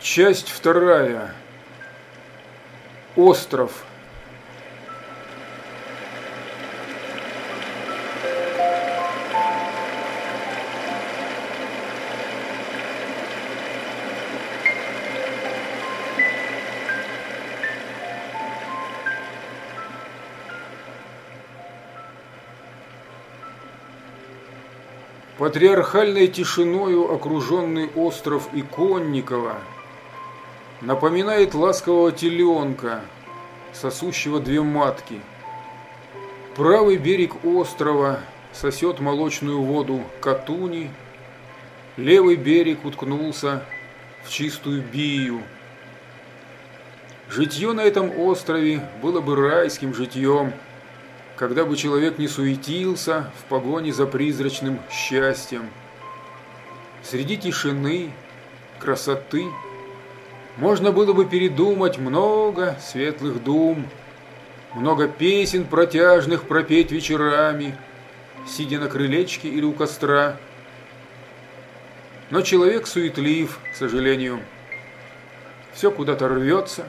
Часть вторая. Остров. Патриархальной тишиною окруженный остров Иконникова напоминает ласкового теленка, сосущего две матки. Правый берег острова сосет молочную воду Катуни, левый берег уткнулся в чистую бию. Житье на этом острове было бы райским житьем – когда бы человек не суетился в погоне за призрачным счастьем. Среди тишины, красоты можно было бы передумать много светлых дум, много песен протяжных пропеть вечерами, сидя на крылечке или у костра. Но человек суетлив, к сожалению. Все куда-то рвется,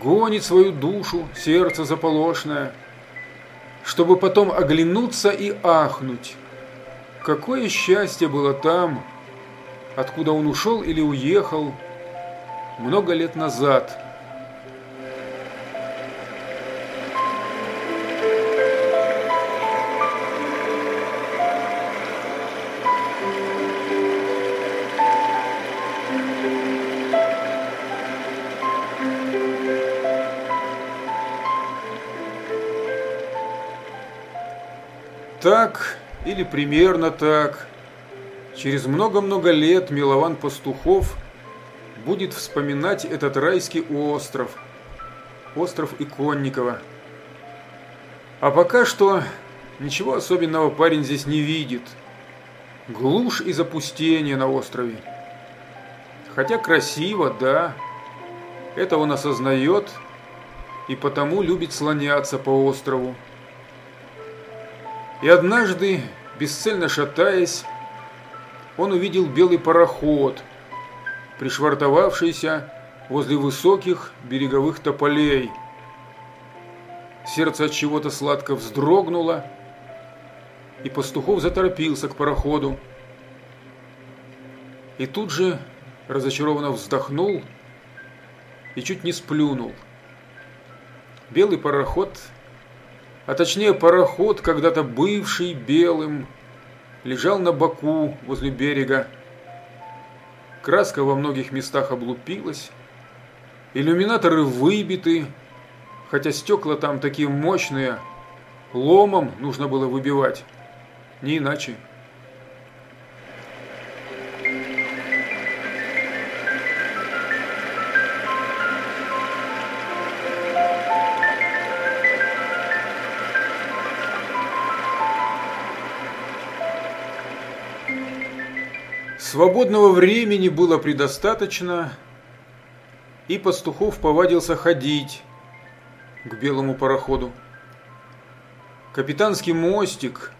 гонит свою душу, сердце заполошное – чтобы потом оглянуться и ахнуть. Какое счастье было там, откуда он ушел или уехал много лет назад – Так, или примерно так, через много-много лет Милован Пастухов будет вспоминать этот райский остров, остров Иконникова. А пока что ничего особенного парень здесь не видит. Глушь и запустение на острове. Хотя красиво, да. Это он осознает и потому любит слоняться по острову. И однажды, бесцельно шатаясь, он увидел белый пароход, пришвартовавшийся возле высоких береговых тополей. Сердце от чего-то сладко вздрогнуло, и Пастухов заторопился к пароходу. И тут же разочарованно вздохнул и чуть не сплюнул. Белый пароход а точнее пароход, когда-то бывший белым, лежал на боку возле берега. Краска во многих местах облупилась, иллюминаторы выбиты, хотя стекла там такие мощные, ломом нужно было выбивать, не иначе. Свободного времени было предостаточно, и Пастухов повадился ходить к белому пароходу. Капитанский мостик,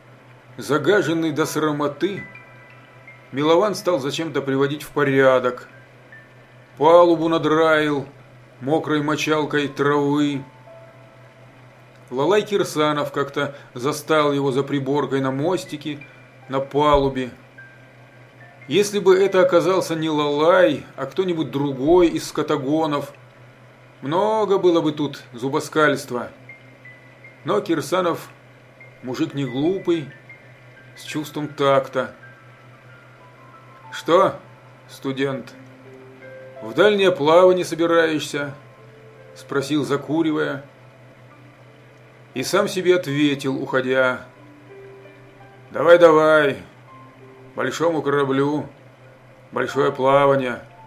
загаженный до срамоты, Милован стал зачем-то приводить в порядок. Палубу надраил мокрой мочалкой травы. Лалай Кирсанов как-то застал его за приборкой на мостике, на палубе, если бы это оказался не Лалай, а кто-нибудь другой из скотагонов, много было бы тут зубоскальства. Но Кирсанов мужик не глупый, с чувством такта. «Что, студент, в дальнее плавание собираешься?» – спросил, закуривая. И сам себе ответил, уходя. «Давай, давай, большому кораблю большое плавание –